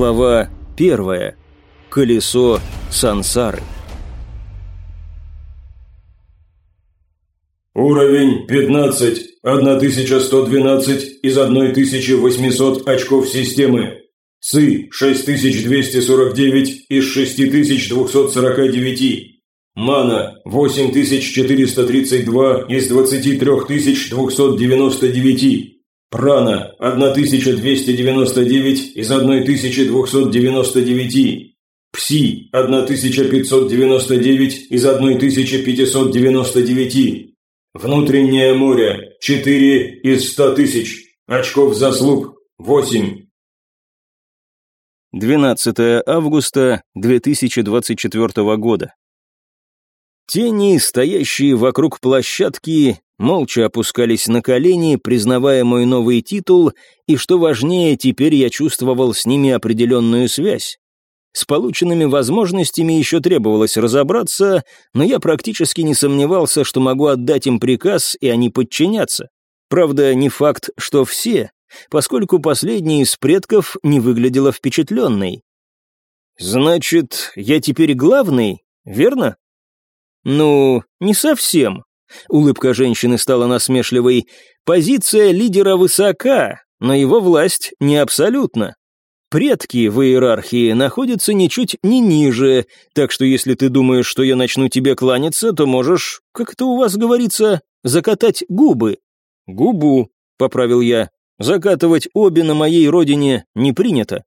Глава первая. Колесо сансары. Уровень 15, 1112 из 1800 очков системы. ЦИ 6249 из 6249. Мана 8432 из 23299. Прана 1299 из 1299. Пси 1599 из 1599. Внутреннее море 4 из 100 тысяч. Очков заслуг 8. 12 августа 2024 года. Тени, стоящие вокруг площадки, молча опускались на колени, признавая мой новый титул, и, что важнее, теперь я чувствовал с ними определенную связь. С полученными возможностями еще требовалось разобраться, но я практически не сомневался, что могу отдать им приказ, и они подчинятся. Правда, не факт, что все, поскольку последняя из предков не выглядела впечатленной. «Значит, я теперь главный, верно?» «Ну, не совсем». Улыбка женщины стала насмешливой. «Позиция лидера высока, но его власть не абсолютна. Предки в иерархии находятся ничуть не ниже, так что если ты думаешь, что я начну тебе кланяться, то можешь, как это у вас говорится, закатать губы». «Губу», — поправил я. «Закатывать обе на моей родине не принято».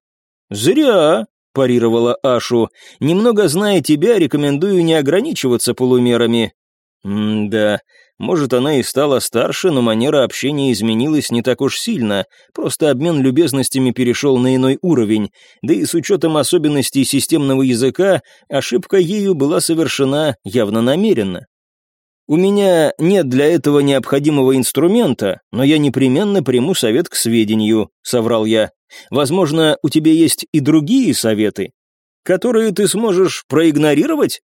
«Зря», — парировала Ашу. «Немного зная тебя, рекомендую не ограничиваться полумерами». «М-да, может, она и стала старше, но манера общения изменилась не так уж сильно, просто обмен любезностями перешел на иной уровень, да и с учетом особенностей системного языка, ошибка ею была совершена явно намеренно. «У меня нет для этого необходимого инструмента, но я непременно приму совет к сведению», — соврал я. Возможно, у тебя есть и другие советы, которые ты сможешь проигнорировать?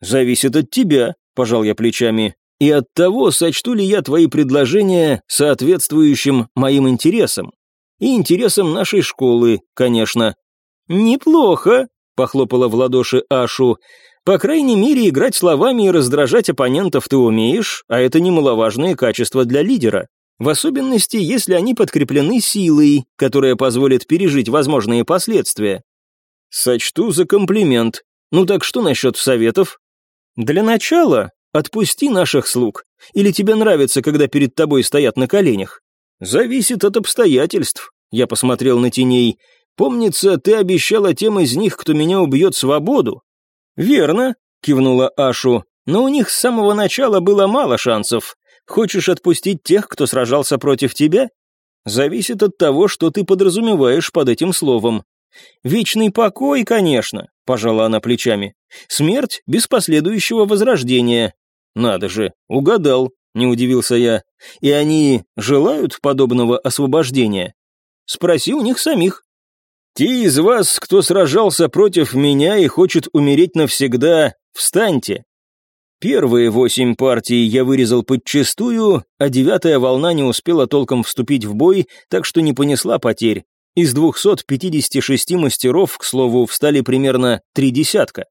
Зависит от тебя, пожал я плечами, и от того, сочту ли я твои предложения соответствующим моим интересам. И интересам нашей школы, конечно. Неплохо, похлопала в ладоши Ашу. По крайней мере, играть словами и раздражать оппонентов ты умеешь, а это немаловажное качество для лидера в особенности, если они подкреплены силой, которая позволит пережить возможные последствия. Сочту за комплимент. Ну так что насчет советов? Для начала отпусти наших слуг. Или тебе нравится, когда перед тобой стоят на коленях? Зависит от обстоятельств. Я посмотрел на теней. Помнится, ты обещала тем из них, кто меня убьет, свободу. Верно, кивнула Ашу, но у них с самого начала было мало шансов. Хочешь отпустить тех, кто сражался против тебя? Зависит от того, что ты подразумеваешь под этим словом. Вечный покой, конечно, пожала она плечами. Смерть без последующего возрождения. Надо же, угадал, не удивился я. И они желают подобного освобождения? Спроси у них самих. Те из вас, кто сражался против меня и хочет умереть навсегда, встаньте, Первые восемь партий я вырезал подчистую, а девятая волна не успела толком вступить в бой, так что не понесла потерь. Из 256 мастеров, к слову, встали примерно три десятка.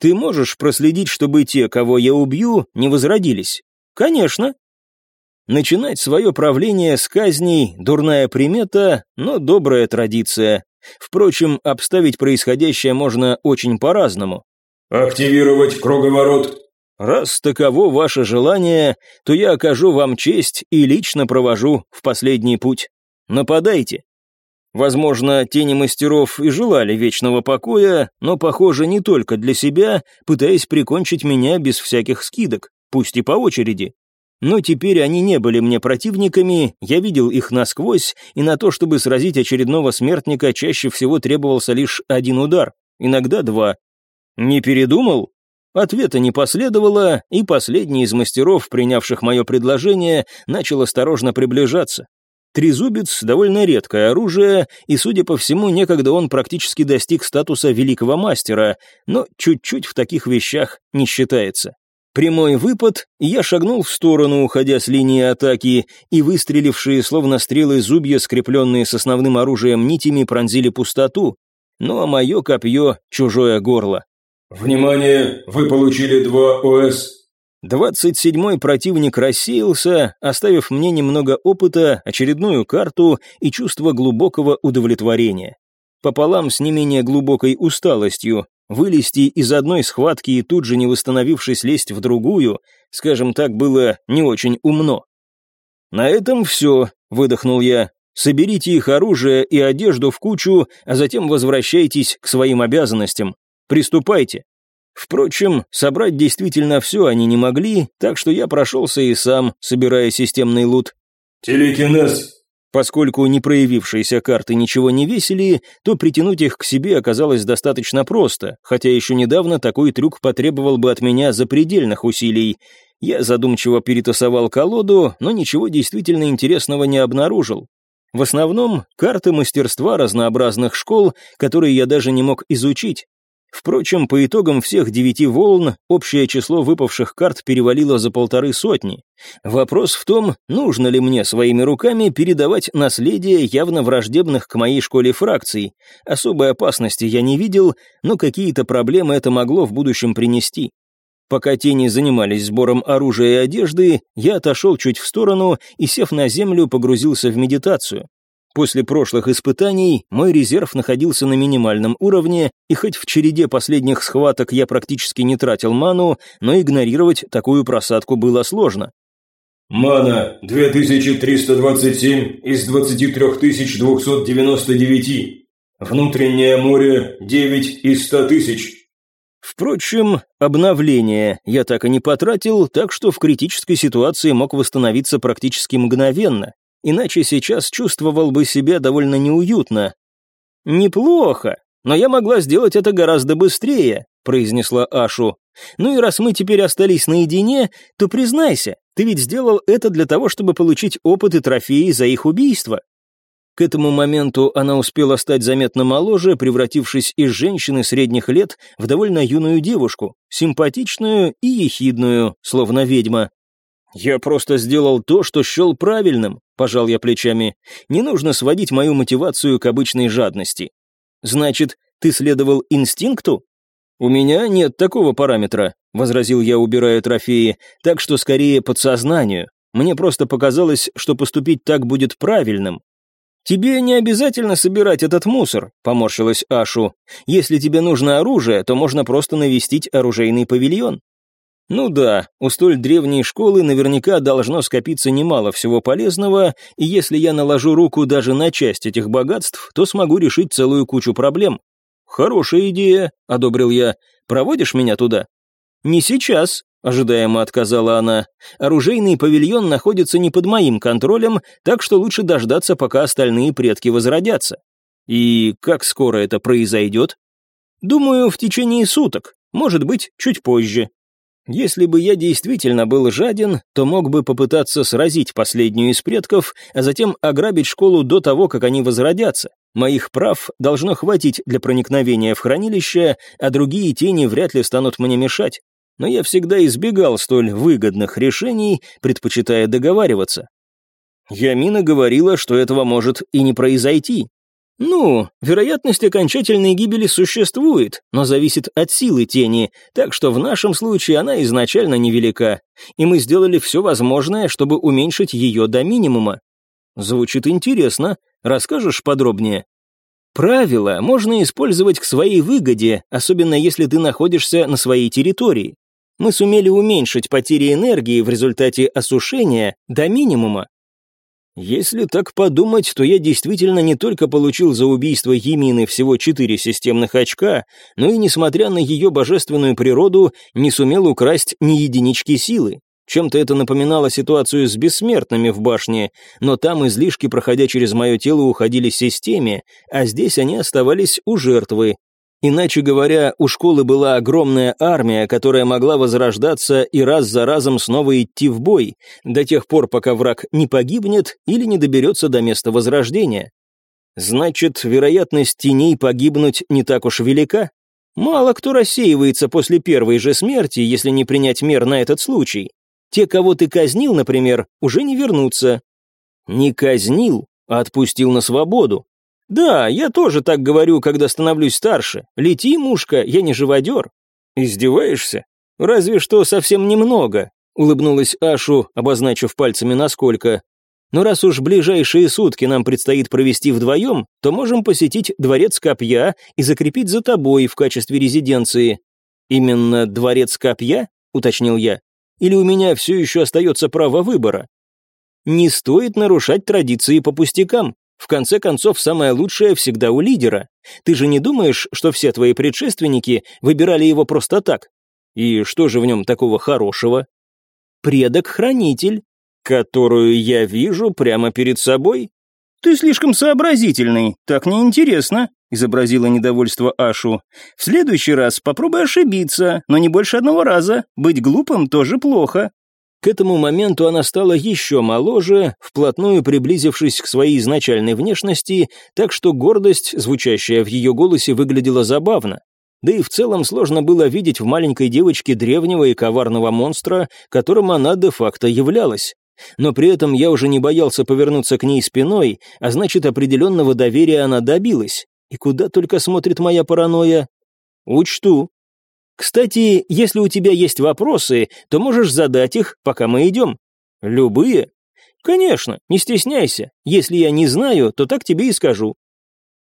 Ты можешь проследить, чтобы те, кого я убью, не возродились? Конечно. Начинать свое правление с казней – дурная примета, но добрая традиция. Впрочем, обставить происходящее можно очень по-разному. «Активировать круговорот», Раз таково ваше желание, то я окажу вам честь и лично провожу в последний путь. Нападайте. Возможно, тени мастеров и желали вечного покоя, но, похоже, не только для себя, пытаясь прикончить меня без всяких скидок, пусть и по очереди. Но теперь они не были мне противниками, я видел их насквозь, и на то, чтобы сразить очередного смертника, чаще всего требовался лишь один удар, иногда два. Не передумал? Ответа не последовало, и последний из мастеров, принявших мое предложение, начал осторожно приближаться. Трезубец — довольно редкое оружие, и, судя по всему, некогда он практически достиг статуса великого мастера, но чуть-чуть в таких вещах не считается. Прямой выпад, я шагнул в сторону, уходя с линии атаки, и выстрелившие, словно стрелы зубья, скрепленные с основным оружием нитями, пронзили пустоту. ну а мое копье – чужое горло. «Внимание! Вы получили два ОС!» Двадцать седьмой противник рассеялся, оставив мне немного опыта, очередную карту и чувство глубокого удовлетворения. Пополам с не менее глубокой усталостью, вылезти из одной схватки и тут же не восстановившись лезть в другую, скажем так, было не очень умно. «На этом все», — выдохнул я. «Соберите их оружие и одежду в кучу, а затем возвращайтесь к своим обязанностям. Приступайте». Впрочем, собрать действительно все они не могли, так что я прошелся и сам, собирая системный лут. «Телекинез!» Поскольку не проявившиеся карты ничего не весили, то притянуть их к себе оказалось достаточно просто, хотя еще недавно такой трюк потребовал бы от меня запредельных усилий. Я задумчиво перетасовал колоду, но ничего действительно интересного не обнаружил. В основном карты мастерства разнообразных школ, которые я даже не мог изучить, Впрочем, по итогам всех девяти волн общее число выпавших карт перевалило за полторы сотни. Вопрос в том, нужно ли мне своими руками передавать наследие явно враждебных к моей школе фракций. Особой опасности я не видел, но какие-то проблемы это могло в будущем принести. Пока тени занимались сбором оружия и одежды, я отошел чуть в сторону и, сев на землю, погрузился в медитацию. После прошлых испытаний мой резерв находился на минимальном уровне, и хоть в череде последних схваток я практически не тратил ману, но игнорировать такую просадку было сложно. «Мана 2327 из 23299. Внутреннее море 9 из 100 тысяч». Впрочем, обновление я так и не потратил, так что в критической ситуации мог восстановиться практически мгновенно, иначе сейчас чувствовал бы себя довольно неуютно. «Неплохо, но я могла сделать это гораздо быстрее», произнесла Ашу. «Ну и раз мы теперь остались наедине, то признайся, ты ведь сделал это для того, чтобы получить опыт и трофеи за их убийство». К этому моменту она успела стать заметно моложе, превратившись из женщины средних лет в довольно юную девушку, симпатичную и ехидную, словно ведьма. «Я просто сделал то, что счел правильным», — пожал я плечами. «Не нужно сводить мою мотивацию к обычной жадности». «Значит, ты следовал инстинкту?» «У меня нет такого параметра», — возразил я, убирая трофеи, «так что скорее подсознанию. Мне просто показалось, что поступить так будет правильным». «Тебе не обязательно собирать этот мусор», — поморщилась Ашу. «Если тебе нужно оружие, то можно просто навестить оружейный павильон. Ну да, у столь древней школы наверняка должно скопиться немало всего полезного, и если я наложу руку даже на часть этих богатств, то смогу решить целую кучу проблем. Хорошая идея, одобрил я. Проводишь меня туда? Не сейчас, ожидаемо отказала она. Оружейный павильон находится не под моим контролем, так что лучше дождаться, пока остальные предки возродятся. И как скоро это произойдет? Думаю, в течение суток, может быть, чуть позже. Если бы я действительно был жаден, то мог бы попытаться сразить последнюю из предков, а затем ограбить школу до того, как они возродятся. Моих прав должно хватить для проникновения в хранилище, а другие тени вряд ли станут мне мешать. Но я всегда избегал столь выгодных решений, предпочитая договариваться. Ямина говорила, что этого может и не произойти, ну, вероятность окончательной гибели существует, но зависит от силы тени, так что в нашем случае она изначально невелика, и мы сделали все возможное, чтобы уменьшить ее до минимума. Звучит интересно. Расскажешь подробнее? Правила можно использовать к своей выгоде, особенно если ты находишься на своей территории. Мы сумели уменьшить потери энергии в результате осушения до минимума, если так подумать, то я действительно не только получил за убийство Емины всего четыре системных очка, но и, несмотря на ее божественную природу, не сумел украсть ни единички силы. Чем-то это напоминало ситуацию с бессмертными в башне, но там излишки, проходя через мое тело, уходили системе, а здесь они оставались у жертвы, Иначе говоря, у школы была огромная армия, которая могла возрождаться и раз за разом снова идти в бой, до тех пор, пока враг не погибнет или не доберется до места возрождения. Значит, вероятность теней погибнуть не так уж велика? Мало кто рассеивается после первой же смерти, если не принять мер на этот случай. Те, кого ты казнил, например, уже не вернутся. Не казнил, а отпустил на свободу. «Да, я тоже так говорю, когда становлюсь старше. Лети, мушка, я не живодер». «Издеваешься? Разве что совсем немного», — улыбнулась Ашу, обозначив пальцами насколько. «Но раз уж ближайшие сутки нам предстоит провести вдвоем, то можем посетить дворец Копья и закрепить за тобой в качестве резиденции». «Именно дворец Копья?» — уточнил я. «Или у меня все еще остается право выбора?» «Не стоит нарушать традиции по пустякам. В конце концов, самое лучшее всегда у лидера. Ты же не думаешь, что все твои предшественники выбирали его просто так? И что же в нем такого хорошего? Предок-хранитель, которую я вижу прямо перед собой. Ты слишком сообразительный, так неинтересно, изобразила недовольство Ашу. В следующий раз попробуй ошибиться, но не больше одного раза. Быть глупым тоже плохо. К этому моменту она стала еще моложе, вплотную приблизившись к своей изначальной внешности, так что гордость, звучащая в ее голосе, выглядела забавно. Да и в целом сложно было видеть в маленькой девочке древнего и коварного монстра, которым она де-факто являлась. Но при этом я уже не боялся повернуться к ней спиной, а значит, определенного доверия она добилась. И куда только смотрит моя паранойя? Учту. Кстати, если у тебя есть вопросы, то можешь задать их, пока мы идем. Любые? Конечно, не стесняйся. Если я не знаю, то так тебе и скажу.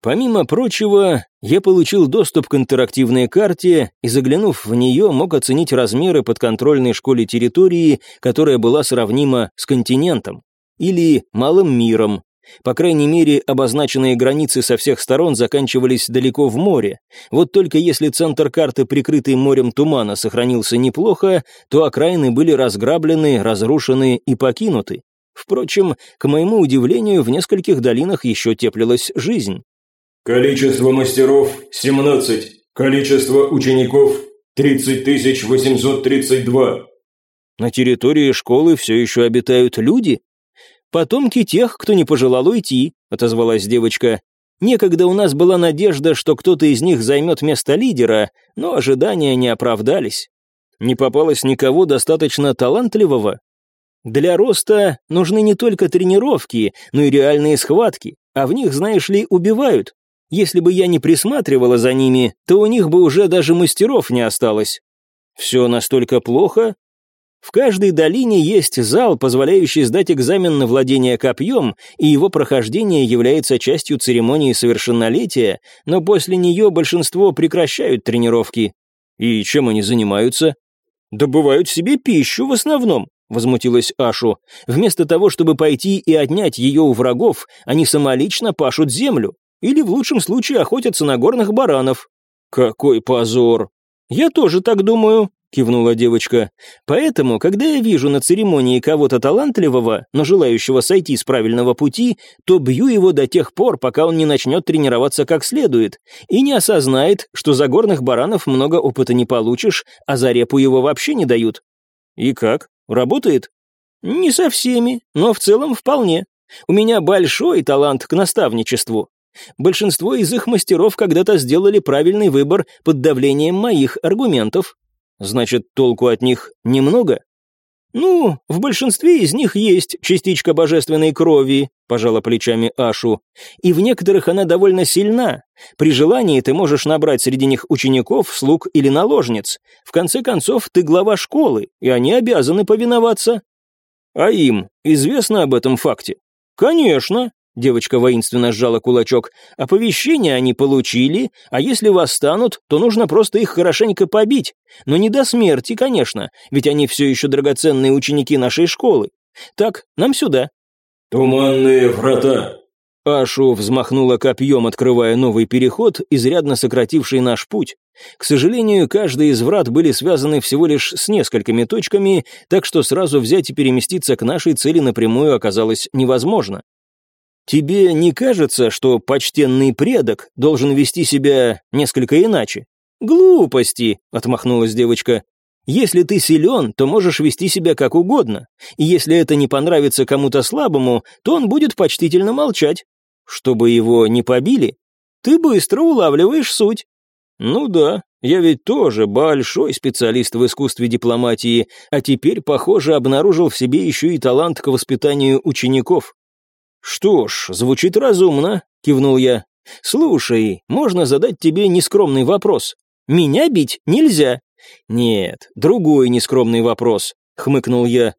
Помимо прочего, я получил доступ к интерактивной карте и, заглянув в нее, мог оценить размеры подконтрольной школе территории, которая была сравнима с континентом, или малым миром, по крайней мере, обозначенные границы со всех сторон заканчивались далеко в море. Вот только если центр карты, прикрытый морем тумана, сохранился неплохо, то окраины были разграблены, разрушены и покинуты. Впрочем, к моему удивлению, в нескольких долинах еще теплилась жизнь. Количество мастеров – 17. Количество учеников – 30 832. На территории школы все еще обитают люди? «Потомки тех, кто не пожелал уйти», — отозвалась девочка. «Некогда у нас была надежда, что кто-то из них займет место лидера, но ожидания не оправдались. Не попалось никого достаточно талантливого. Для роста нужны не только тренировки, но и реальные схватки, а в них, знаешь ли, убивают. Если бы я не присматривала за ними, то у них бы уже даже мастеров не осталось. Все настолько плохо, в каждой долине есть зал, позволяющий сдать экзамен на владение копьем, и его прохождение является частью церемонии совершеннолетия, но после нее большинство прекращают тренировки. И чем они занимаются? Добывают себе пищу в основном, возмутилась Ашу. Вместо того, чтобы пойти и отнять ее у врагов, они самолично пашут землю. Или в лучшем случае охотятся на горных баранов. Какой позор! Я тоже так думаю, — кивнула девочка. «Поэтому, когда я вижу на церемонии кого-то талантливого, но желающего сойти с правильного пути, то бью его до тех пор, пока он не начнет тренироваться как следует и не осознает, что за горных баранов много опыта не получишь, а за репу его вообще не дают». «И как? Работает?» «Не со всеми, но в целом вполне. У меня большой талант к наставничеству. Большинство из их мастеров когда-то сделали правильный выбор под давлением моих аргументов, Значит, толку от них немного? «Ну, в большинстве из них есть частичка божественной крови», — пожала плечами Ашу. «И в некоторых она довольно сильна. При желании ты можешь набрать среди них учеников, слуг или наложниц. В конце концов, ты глава школы, и они обязаны повиноваться». «А им известно об этом факте?» «Конечно. Девочка воинственно сжала кулачок. «Оповещение они получили, а если восстанут, то нужно просто их хорошенько побить. Но не до смерти, конечно, ведь они все еще драгоценные ученики нашей школы. Так, нам сюда». «Туманные врата». Ашу взмахнула копьем, открывая новый переход, изрядно сокративший наш путь. К сожалению, каждый из врат были связаны всего лишь с несколькими точками, так что сразу взять и переместиться к нашей цели напрямую оказалось невозможно. Тебе не кажется, что почтенный предок должен вести себя несколько иначе? Глупости, отмахнулась девочка. Если ты силен, то можешь вести себя как угодно, и если это не понравится кому-то слабому, то он будет почтительно молчать. Чтобы его не побили, ты быстро улавливаешь суть. Ну да, я ведь тоже большой специалист в искусстве дипломатии, а теперь, похоже, обнаружил в себе еще и талант к воспитанию учеников. «Что ж, звучит разумно», — кивнул я. «Слушай, можно задать тебе нескромный вопрос. Меня бить нельзя». «Нет, другой нескромный вопрос», — хмыкнул я.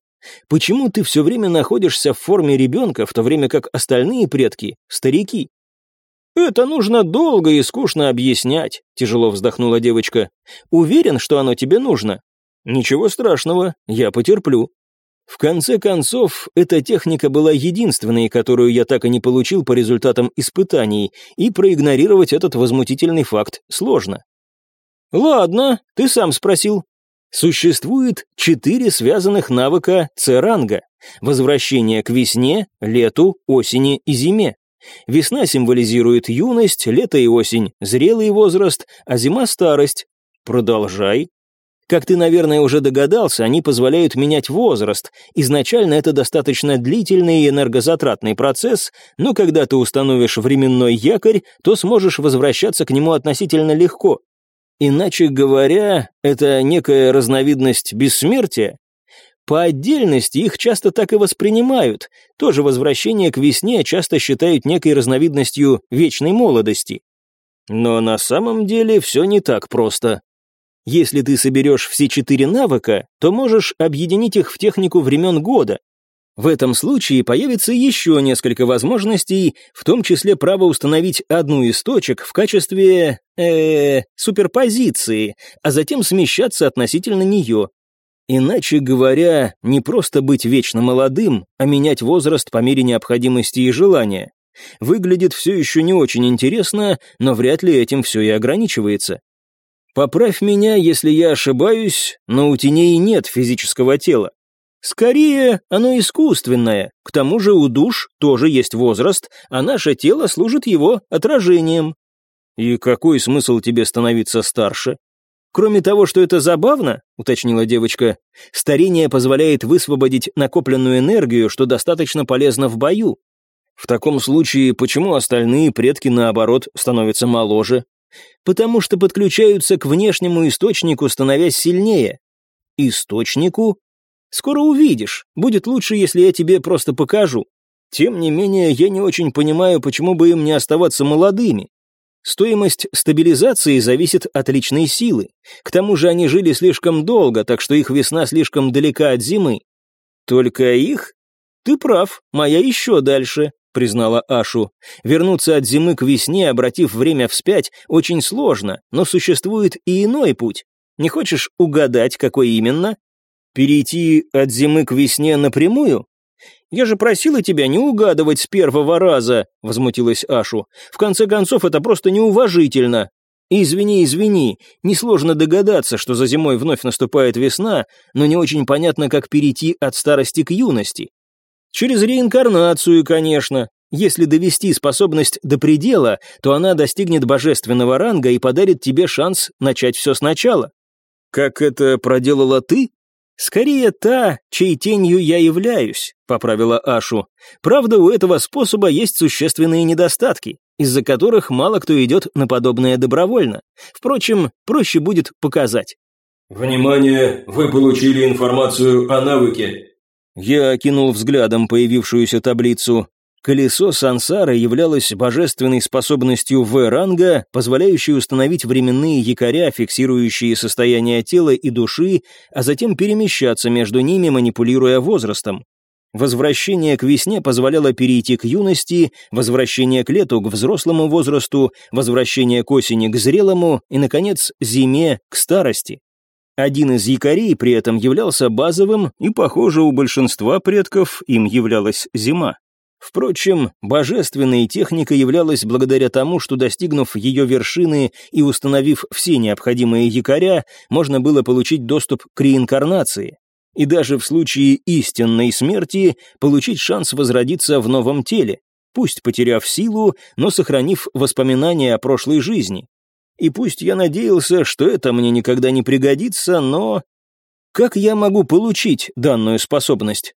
«Почему ты все время находишься в форме ребенка, в то время как остальные предки — старики?» «Это нужно долго и скучно объяснять», — тяжело вздохнула девочка. «Уверен, что оно тебе нужно?» «Ничего страшного, я потерплю». В конце концов, эта техника была единственной, которую я так и не получил по результатам испытаний, и проигнорировать этот возмутительный факт сложно. «Ладно, ты сам спросил». Существует четыре связанных навыка С-ранга. Возвращение к весне, лету, осени и зиме. Весна символизирует юность, лето и осень – зрелый возраст, а зима – старость. Продолжай. Как ты, наверное, уже догадался, они позволяют менять возраст. Изначально это достаточно длительный и энергозатратный процесс, но когда ты установишь временной якорь, то сможешь возвращаться к нему относительно легко. Иначе говоря, это некая разновидность бессмертия. По отдельности их часто так и воспринимают. Тоже возвращение к весне часто считают некой разновидностью вечной молодости. Но на самом деле все не так просто. Если ты соберешь все четыре навыка, то можешь объединить их в технику времен года. В этом случае появится еще несколько возможностей, в том числе право установить одну из точек в качестве... э суперпозиции, а затем смещаться относительно нее. Иначе говоря, не просто быть вечно молодым, а менять возраст по мере необходимости и желания. Выглядит все еще не очень интересно, но вряд ли этим все и ограничивается. Поправь меня, если я ошибаюсь, но у теней нет физического тела. Скорее, оно искусственное, к тому же у душ тоже есть возраст, а наше тело служит его отражением. И какой смысл тебе становиться старше? Кроме того, что это забавно, уточнила девочка, старение позволяет высвободить накопленную энергию, что достаточно полезно в бою. В таком случае, почему остальные предки, наоборот, становятся моложе? Потому что подключаются к внешнему источнику, становясь сильнее. Источнику? Скоро увидишь. Будет лучше, если я тебе просто покажу. Тем не менее, я не очень понимаю, почему бы им не оставаться молодыми. Стоимость стабилизации зависит от личной силы. К тому же они жили слишком долго, так что их весна слишком далека от зимы. Только их? Ты прав, моя еще дальше признала Ашу. Вернуться от зимы к весне, обратив время вспять, очень сложно, но существует и иной путь. Не хочешь угадать, какой именно? Перейти от зимы к весне напрямую? Я же просила тебя не угадывать с первого раза, возмутилась Ашу. В конце концов, это просто неуважительно. Извини, извини, несложно догадаться, что за зимой вновь наступает весна, но не очень понятно, как перейти от старости к юности. Через реинкарнацию, конечно. Если довести способность до предела, то она достигнет божественного ранга и подарит тебе шанс начать все сначала. Как это проделала ты? Скорее та, чьей тенью я являюсь, поправила Ашу. Правда, у этого способа есть существенные недостатки, из-за которых мало кто идет на подобное добровольно. Впрочем, проще будет показать. Внимание, вы получили информацию о навыке. Я окинул взглядом появившуюся таблицу. Колесо сансары являлось божественной способностью В-ранга, позволяющей установить временные якоря, фиксирующие состояние тела и души, а затем перемещаться между ними, манипулируя возрастом. Возвращение к весне позволяло перейти к юности, возвращение к лету к взрослому возрасту, возвращение к осени к зрелому и, наконец, зиме к старости. Один из якорей при этом являлся базовым, и, похоже, у большинства предков им являлась зима. Впрочем, божественной техника являлась благодаря тому, что, достигнув ее вершины и установив все необходимые якоря, можно было получить доступ к реинкарнации. И даже в случае истинной смерти получить шанс возродиться в новом теле, пусть потеряв силу, но сохранив воспоминания о прошлой жизни. И пусть я надеялся, что это мне никогда не пригодится, но... Как я могу получить данную способность?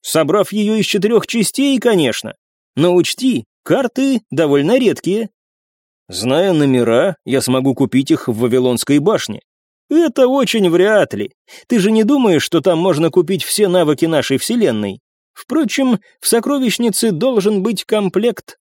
Собрав ее из четырех частей, конечно. Но учти, карты довольно редкие. Зная номера, я смогу купить их в Вавилонской башне. Это очень вряд ли. Ты же не думаешь, что там можно купить все навыки нашей вселенной? Впрочем, в сокровищнице должен быть комплект.